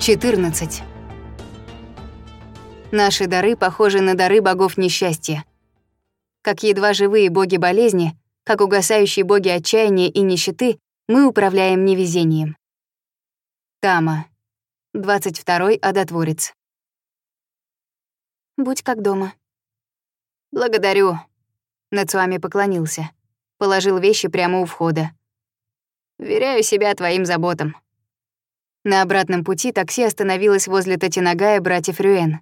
14. Наши дары похожи на дары богов несчастья. Как едва живые боги болезни, как угасающие боги отчаяния и нищеты, мы управляем невезением. Тама. 22-й одотворец. «Будь как дома». «Благодарю», — Нацуами поклонился. Положил вещи прямо у входа. «Веряю себя твоим заботам». На обратном пути такси остановилось возле Татинагая братьев Рюэн.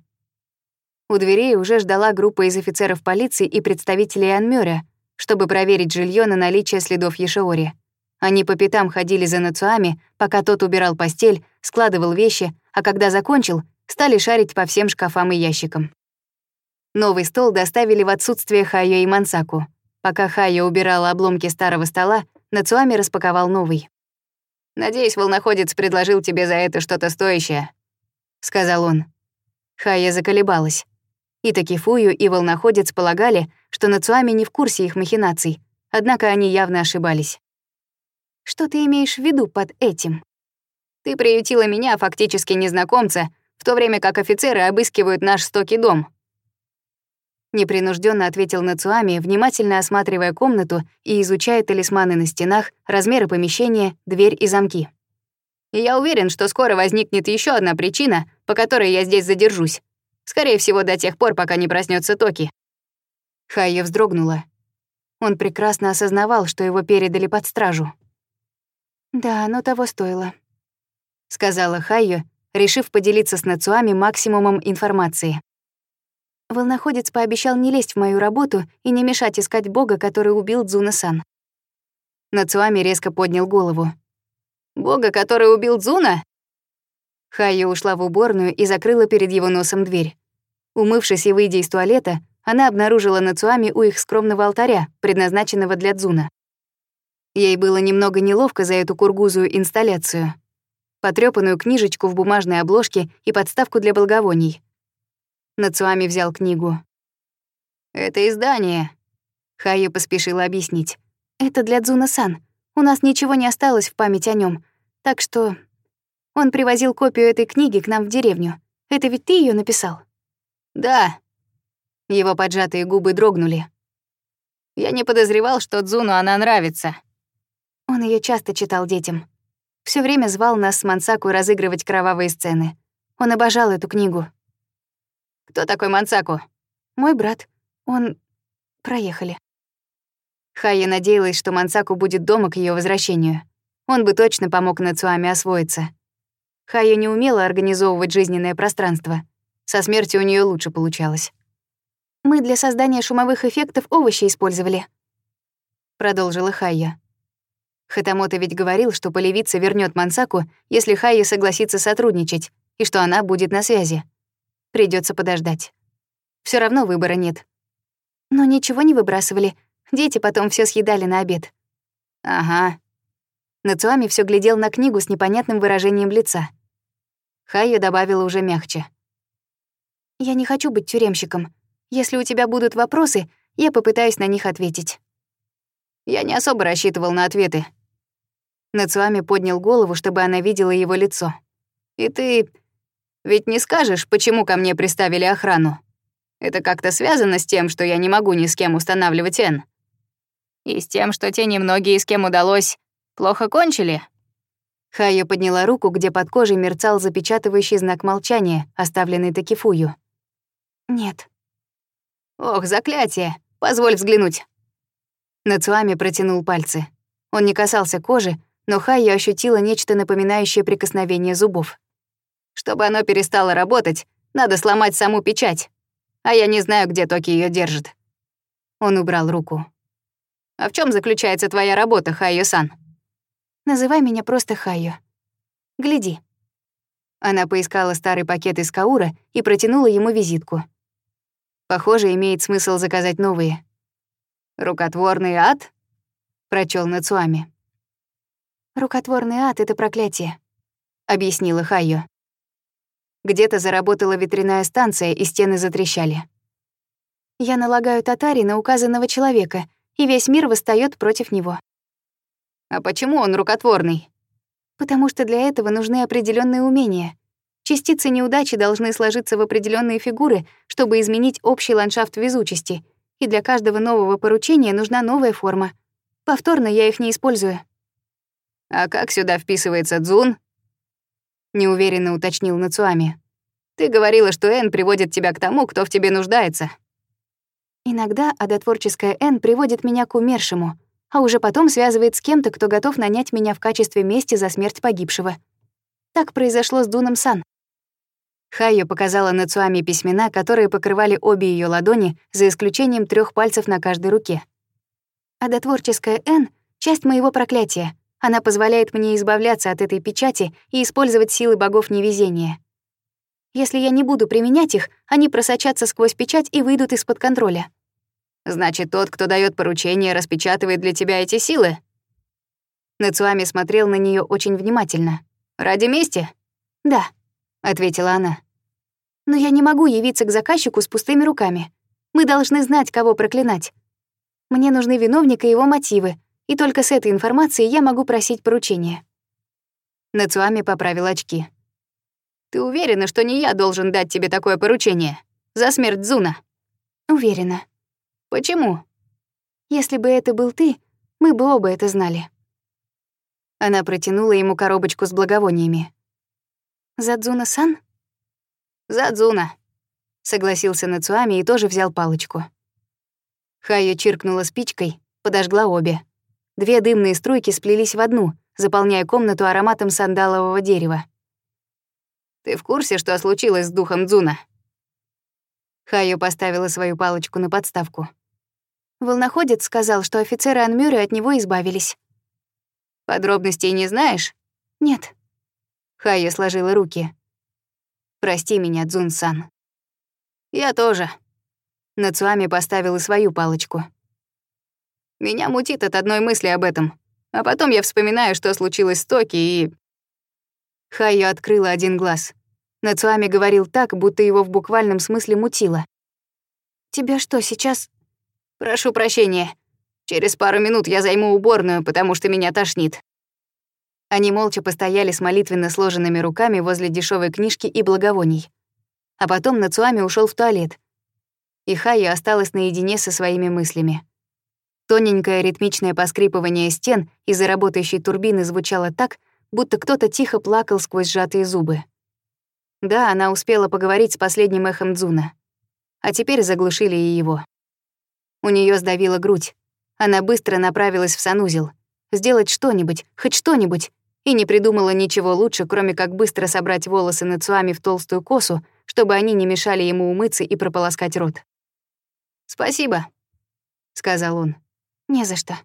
У дверей уже ждала группа из офицеров полиции и представителей Анмёря, чтобы проверить жилье на наличие следов Ешиори. Они по пятам ходили за Нацуами, пока тот убирал постель, складывал вещи, а когда закончил, стали шарить по всем шкафам и ящикам. Новый стол доставили в отсутствие Хайо и Мансаку. Пока Хайо убирала обломки старого стола, Нацуами распаковал новый. «Надеюсь, волноходец предложил тебе за это что-то стоящее», — сказал он. Хая заколебалась. И таки Фую и волноходец полагали, что Нацуами не в курсе их махинаций, однако они явно ошибались. «Что ты имеешь в виду под этим?» «Ты приютила меня, фактически незнакомца, в то время как офицеры обыскивают наш стокий дом», Непринужденно ответил Нацуами, внимательно осматривая комнату и изучая талисманы на стенах, размеры помещения, дверь и замки. «Я уверен, что скоро возникнет еще одна причина, по которой я здесь задержусь. Скорее всего, до тех пор, пока не проснется Токи». Хайя вздрогнула. Он прекрасно осознавал, что его передали под стражу. «Да, оно того стоило», — сказала Хайо, решив поделиться с Нацуами максимумом информации. Волноходец пообещал не лезть в мою работу и не мешать искать бога, который убил Дзуна-сан. Нацуами резко поднял голову. «Бога, который убил Дзуна?» Хайо ушла в уборную и закрыла перед его носом дверь. Умывшись и выйдя из туалета, она обнаружила Нацуами у их скромного алтаря, предназначенного для Дзуна. Ей было немного неловко за эту кургузую инсталляцию. Потрёпанную книжечку в бумажной обложке и подставку для благовоний — Нацуами взял книгу. «Это издание», — Хаю поспешила объяснить. «Это для Дзуна-сан. У нас ничего не осталось в память о нем, Так что... Он привозил копию этой книги к нам в деревню. Это ведь ты ее написал?» «Да». Его поджатые губы дрогнули. «Я не подозревал, что Дзуну она нравится». Он ее часто читал детям. Все время звал нас с Мансаку разыгрывать кровавые сцены. Он обожал эту книгу. Кто такой Мансаку? Мой брат. Он... Проехали. Хая надеялась, что Мансаку будет дома к ее возвращению. Он бы точно помог Нацуами освоиться. Хая не умела организовывать жизненное пространство. Со смертью у нее лучше получалось. «Мы для создания шумовых эффектов овощи использовали», — продолжила Хайя. Хатамото ведь говорил, что полевица вернет Мансаку, если Хайя согласится сотрудничать, и что она будет на связи. Придется подождать. Все равно выбора нет. Но ничего не выбрасывали. Дети потом все съедали на обед. Ага. Нацуами все глядел на книгу с непонятным выражением лица. Хайо добавила уже мягче. «Я не хочу быть тюремщиком. Если у тебя будут вопросы, я попытаюсь на них ответить». «Я не особо рассчитывал на ответы». Нацуами поднял голову, чтобы она видела его лицо. «И ты ведь не скажешь, почему ко мне приставили охрану. Это как-то связано с тем, что я не могу ни с кем устанавливать Н. И с тем, что те немногие, с кем удалось, плохо кончили?» Хая подняла руку, где под кожей мерцал запечатывающий знак молчания, оставленный Такифую. «Нет». «Ох, заклятие! Позволь взглянуть!» Нацуами протянул пальцы. Он не касался кожи, но Хайя ощутила нечто напоминающее прикосновение зубов. Чтобы оно перестало работать, надо сломать саму печать. А я не знаю, где Токи ее держит. Он убрал руку. «А в чем заключается твоя работа, Хайо-сан?» «Называй меня просто Хайо. Гляди». Она поискала старый пакет из каура и протянула ему визитку. «Похоже, имеет смысл заказать новые». «Рукотворный ад?» — прочел Нацуами. «Рукотворный ад — это проклятие», — объяснила Хайо. Где-то заработала ветряная станция, и стены затрещали. Я налагаю татари на указанного человека, и весь мир восстаёт против него. А почему он рукотворный? Потому что для этого нужны определенные умения. Частицы неудачи должны сложиться в определенные фигуры, чтобы изменить общий ландшафт везучести, и для каждого нового поручения нужна новая форма. Повторно я их не использую. А как сюда вписывается дзун, неуверенно уточнил Нацуами. «Ты говорила, что Н приводит тебя к тому, кто в тебе нуждается». «Иногда одотворческая Н приводит меня к умершему, а уже потом связывает с кем-то, кто готов нанять меня в качестве мести за смерть погибшего. Так произошло с Дуном Сан». Хайо показала Нацуами письмена, которые покрывали обе ее ладони, за исключением трех пальцев на каждой руке. «Одотворческая Н — часть моего проклятия, она позволяет мне избавляться от этой печати и использовать силы богов невезения. Если я не буду применять их, они просочатся сквозь печать и выйдут из-под контроля. Значит, тот, кто дает поручение, распечатывает для тебя эти силы? Нацуами смотрел на нее очень внимательно. Ради мести? Да, ответила она. Но я не могу явиться к заказчику с пустыми руками. Мы должны знать, кого проклинать. Мне нужны виновник и его мотивы, и только с этой информацией я могу просить поручения». Нацуами поправил очки. «Ты уверена, что не я должен дать тебе такое поручение? За смерть Зуна?» «Уверена». «Почему?» «Если бы это был ты, мы бы оба это знали». Она протянула ему коробочку с благовониями. За «Задзуна-сан?» За «Задзуна», — согласился Нацуами и тоже взял палочку. Хайо чиркнула спичкой, подожгла обе. Две дымные струйки сплелись в одну, заполняя комнату ароматом сандалового дерева. «Ты в курсе, что случилось с духом Дзуна?» Хайо поставила свою палочку на подставку. Волноходец сказал, что офицеры Анмюры от него избавились. «Подробностей не знаешь?» «Нет». Хайо сложила руки. «Прости меня, Дзун-сан». «Я тоже». Нацуами поставила свою палочку. Меня мутит от одной мысли об этом. А потом я вспоминаю, что случилось с Токи, и... Хайо открыла один глаз. Нацуами говорил так, будто его в буквальном смысле мутило. «Тебя что, сейчас...» «Прошу прощения. Через пару минут я займу уборную, потому что меня тошнит». Они молча постояли с молитвенно сложенными руками возле дешевой книжки и благовоний. А потом Нацуами ушел в туалет. И Хайя осталась наедине со своими мыслями тоненькое ритмичное поскрипывание стен из-за работающей турбины звучало так, будто кто-то тихо плакал сквозь сжатые зубы. Да, она успела поговорить с последним эхом Дзуна. А теперь заглушили и его. У нее сдавила грудь. Она быстро направилась в санузел. Сделать что-нибудь, хоть что-нибудь. И не придумала ничего лучше, кроме как быстро собрать волосы Нацуами в толстую косу, чтобы они не мешали ему умыться и прополоскать рот. «Спасибо», — сказал он. «Не за что».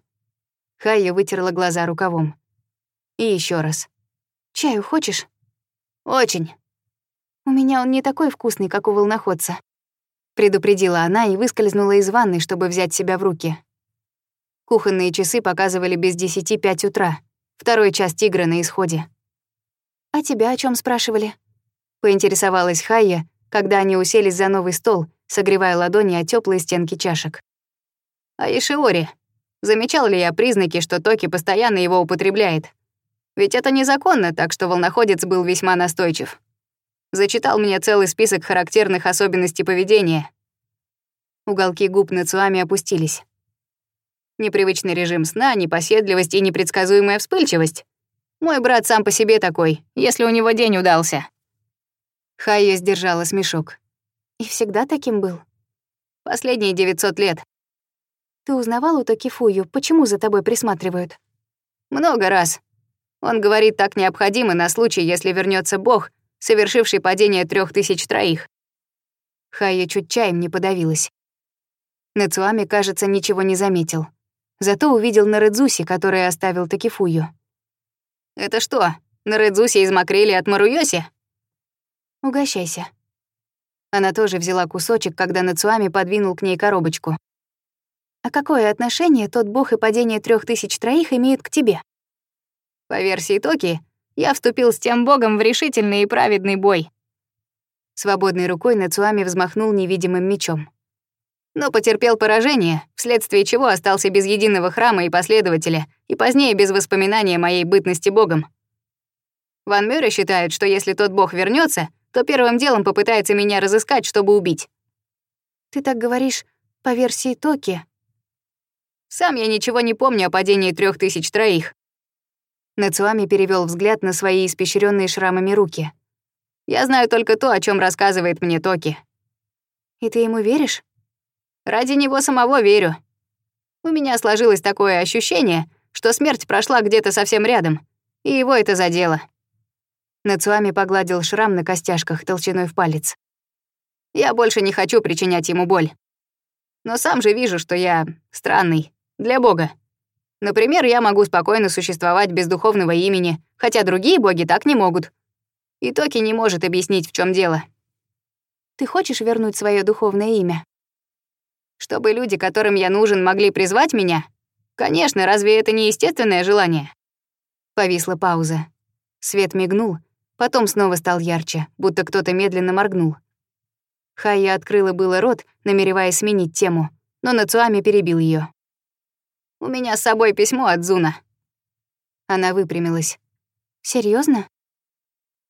Хайя вытерла глаза рукавом. «И еще раз. Чаю хочешь?» «Очень». «У меня он не такой вкусный, как у волноходца», — предупредила она и выскользнула из ванной, чтобы взять себя в руки. Кухонные часы показывали без десяти пять утра, второй час тигра на исходе. «А тебя о чем спрашивали?» — поинтересовалась Хайя, когда они уселись за новый стол, согревая ладони о теплые стенки чашек. «А «О Ишиоре», Замечал ли я признаки, что Токи постоянно его употребляет? Ведь это незаконно, так что волноходец был весьма настойчив. Зачитал мне целый список характерных особенностей поведения. Уголки губ Нацуами опустились. Непривычный режим сна, непоседливость и непредсказуемая вспыльчивость. Мой брат сам по себе такой, если у него день удался. Хайя сдержала смешок. И всегда таким был. Последние 900 лет. Ты узнавал у Токифую, почему за тобой присматривают? Много раз. Он говорит, так необходимо на случай, если вернется бог, совершивший падение трех тысяч троих. Хая чуть чаем не подавилась. Нацуами, кажется, ничего не заметил. Зато увидел Нарэдзуси, который оставил Такифую. «Это что, Нарэдзуси из макрели от Маруёси?» «Угощайся». Она тоже взяла кусочек, когда Нацуами подвинул к ней коробочку. А какое отношение тот бог и падение трех тысяч троих имеет к тебе? По версии Токи, я вступил с тем богом в решительный и праведный бой. Свободной рукой Нацуами взмахнул невидимым мечом. Но потерпел поражение, вследствие чего остался без единого храма и последователя, и позднее без воспоминания моей бытности богом. Ван Мюррей считает, что если тот бог вернется, то первым делом попытается меня разыскать, чтобы убить. Ты так говоришь по версии Токи, сам я ничего не помню о падении трех тысяч троих». Нацуами перевел взгляд на свои испещренные шрамами руки. «Я знаю только то, о чем рассказывает мне Токи». «И ты ему веришь?» «Ради него самого верю. У меня сложилось такое ощущение, что смерть прошла где-то совсем рядом, и его это задело». Нацуами погладил шрам на костяшках толщиной в палец. «Я больше не хочу причинять ему боль. Но сам же вижу, что я странный. Для бога. Например, я могу спокойно существовать без духовного имени, хотя другие боги так не могут. И Токи не может объяснить, в чем дело. Ты хочешь вернуть свое духовное имя? Чтобы люди, которым я нужен, могли призвать меня? Конечно, разве это не естественное желание? Повисла пауза. Свет мигнул, потом снова стал ярче, будто кто-то медленно моргнул. Хайя открыла было рот, намереваясь сменить тему, но Нацуами перебил ее. У меня с собой письмо от Зуна». Она выпрямилась. Серьезно?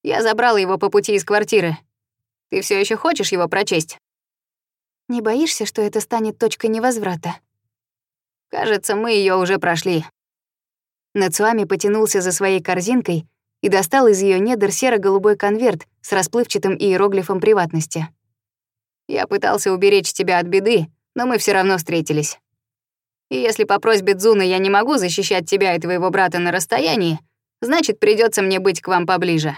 Я забрала его по пути из квартиры. Ты все еще хочешь его прочесть? Не боишься, что это станет точкой невозврата? Кажется, мы ее уже прошли. Нацуами потянулся за своей корзинкой и достал из ее недр серо-голубой конверт с расплывчатым иероглифом приватности. Я пытался уберечь тебя от беды, но мы все равно встретились. И если по просьбе Дзуны я не могу защищать тебя и твоего брата на расстоянии, значит, придется мне быть к вам поближе.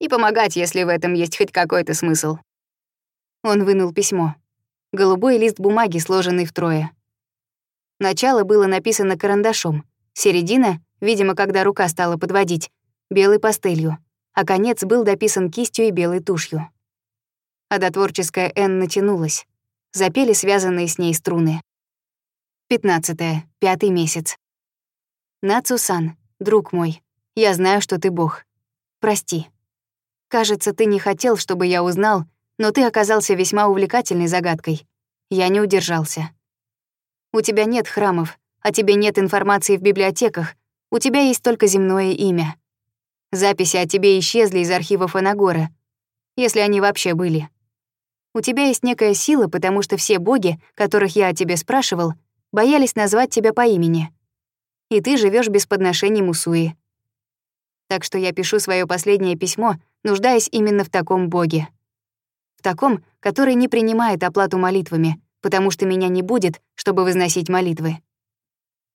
И помогать, если в этом есть хоть какой-то смысл». Он вынул письмо. Голубой лист бумаги, сложенный втрое. Начало было написано карандашом, середина, видимо, когда рука стала подводить, белой пастелью, а конец был дописан кистью и белой тушью. А Одотворческая Н натянулась. Запели связанные с ней струны. 15. Пятый месяц. Нацусан, друг мой, я знаю, что ты бог. Прости. Кажется, ты не хотел, чтобы я узнал, но ты оказался весьма увлекательной загадкой. Я не удержался. У тебя нет храмов, а тебе нет информации в библиотеках, у тебя есть только земное имя. Записи о тебе исчезли из архивов Анагора, если они вообще были. У тебя есть некая сила, потому что все боги, которых я о тебе спрашивал, боялись назвать тебя по имени. И ты живешь без подношений Мусуи. Так что я пишу свое последнее письмо, нуждаясь именно в таком боге. В таком, который не принимает оплату молитвами, потому что меня не будет, чтобы возносить молитвы.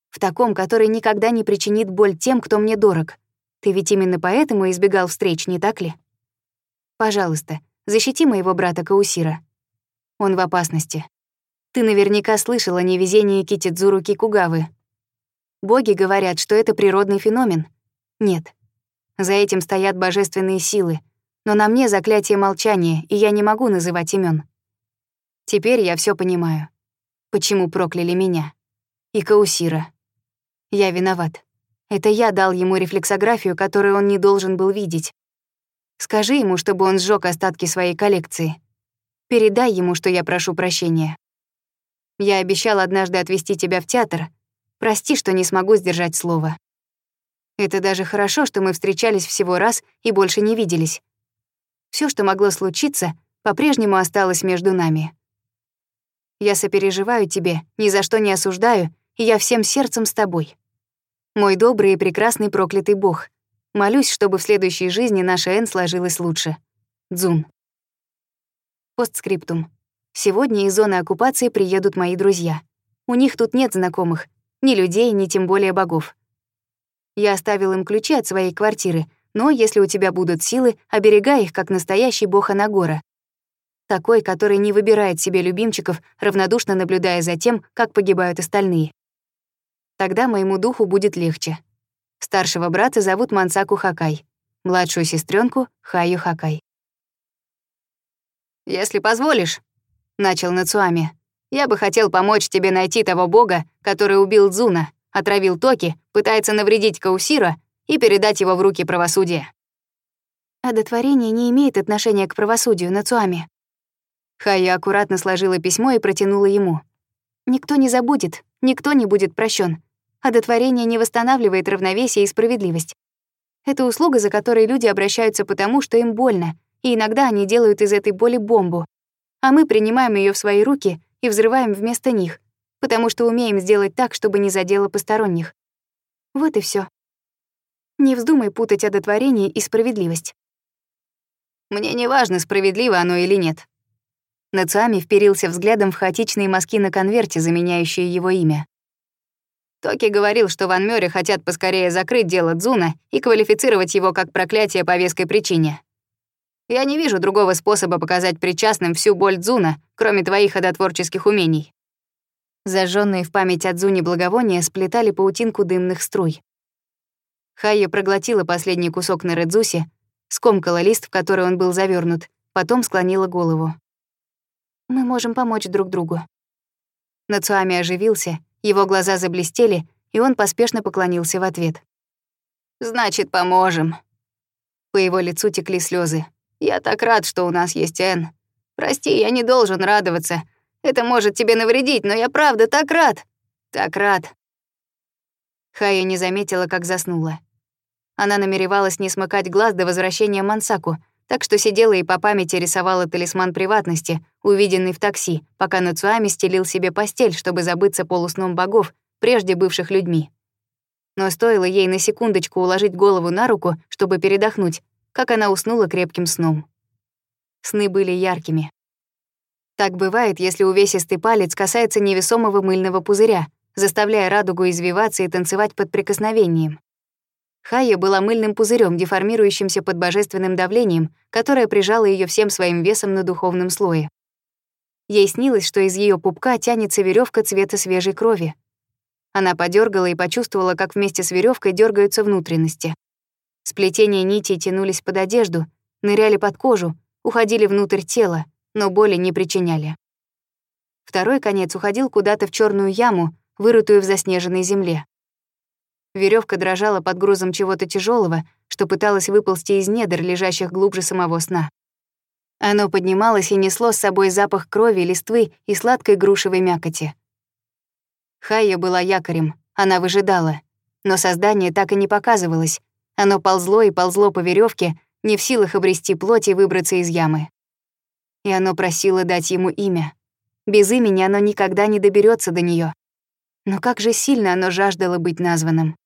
В таком, который никогда не причинит боль тем, кто мне дорог. Ты ведь именно поэтому избегал встреч, не так ли? Пожалуйста, защити моего брата Каусира. Он в опасности. Ты наверняка слышала о невезении Китидзуру Кикугавы. Боги говорят, что это природный феномен. Нет. За этим стоят божественные силы. Но на мне заклятие молчания, и я не могу называть имен. Теперь я все понимаю. Почему прокляли меня? И Каусира. Я виноват. Это я дал ему рефлексографию, которую он не должен был видеть. Скажи ему, чтобы он сжег остатки своей коллекции. Передай ему, что я прошу прощения. Я обещал однажды отвезти тебя в театр. Прости, что не смогу сдержать слово. Это даже хорошо, что мы встречались всего раз и больше не виделись. Все, что могло случиться, по-прежнему осталось между нами. Я сопереживаю тебе, ни за что не осуждаю, и я всем сердцем с тобой. Мой добрый и прекрасный проклятый бог. Молюсь, чтобы в следующей жизни наша Н сложилась лучше. Дзун. Постскриптум. Сегодня из зоны оккупации приедут мои друзья. У них тут нет знакомых, ни людей, ни тем более богов. Я оставил им ключи от своей квартиры, но если у тебя будут силы, оберегай их, как настоящий бог Анагора. Такой, который не выбирает себе любимчиков, равнодушно наблюдая за тем, как погибают остальные. Тогда моему духу будет легче. Старшего брата зовут Мансаку Хакай, младшую сестренку Хаю Хакай. «Если позволишь», — начал Нацуами. «Я бы хотел помочь тебе найти того бога, который убил Дзуна, отравил Токи, пытается навредить Каусира и передать его в руки правосудия». «Одотворение не имеет отношения к правосудию, Нацуами». Хая аккуратно сложила письмо и протянула ему. «Никто не забудет, никто не будет прощен. Одотворение не восстанавливает равновесие и справедливость. Это услуга, за которой люди обращаются потому, что им больно, и иногда они делают из этой боли бомбу, а мы принимаем ее в свои руки и взрываем вместо них, потому что умеем сделать так, чтобы не задело посторонних. Вот и все. Не вздумай путать одотворение и справедливость. Мне не важно, справедливо оно или нет. Нацами вперился взглядом в хаотичные мазки на конверте, заменяющие его имя. Токи говорил, что в Анмёре хотят поскорее закрыть дело Дзуна и квалифицировать его как проклятие по веской причине. Я не вижу другого способа показать причастным всю боль Дзуна, кроме твоих ходотворческих умений». Зажженные в память о Дзуне благовония сплетали паутинку дымных струй. Хайя проглотила последний кусок на Редзусе, скомкала лист, в который он был завернут, потом склонила голову. «Мы можем помочь друг другу». Нацуами оживился, его глаза заблестели, и он поспешно поклонился в ответ. «Значит, поможем». По его лицу текли слезы. Я так рад, что у нас есть Энн. Прости, я не должен радоваться. Это может тебе навредить, но я правда так рад. Так рад. Хая не заметила, как заснула. Она намеревалась не смыкать глаз до возвращения Мансаку, так что сидела и по памяти рисовала талисман приватности, увиденный в такси, пока Нацуами стелил себе постель, чтобы забыться полусном богов, прежде бывших людьми. Но стоило ей на секундочку уложить голову на руку, чтобы передохнуть, как она уснула крепким сном. Сны были яркими. Так бывает, если увесистый палец касается невесомого мыльного пузыря, заставляя радугу извиваться и танцевать под прикосновением. Хая была мыльным пузырем, деформирующимся под божественным давлением, которое прижало ее всем своим весом на духовном слое. Ей снилось, что из ее пупка тянется веревка цвета свежей крови. Она подергала и почувствовала, как вместе с веревкой дергаются внутренности. Сплетения нитей тянулись под одежду, ныряли под кожу, уходили внутрь тела, но боли не причиняли. Второй конец уходил куда-то в черную яму, вырытую в заснеженной земле. Веревка дрожала под грузом чего-то тяжелого, что пыталось выползти из недр, лежащих глубже самого сна. Оно поднималось и несло с собой запах крови, листвы и сладкой грушевой мякоти. Хайя была якорем, она выжидала. Но создание так и не показывалось, оно ползло и ползло по веревке, не в силах обрести плоть и выбраться из ямы. И оно просило дать ему имя. Без имени оно никогда не доберется до нее. Но как же сильно оно жаждало быть названным.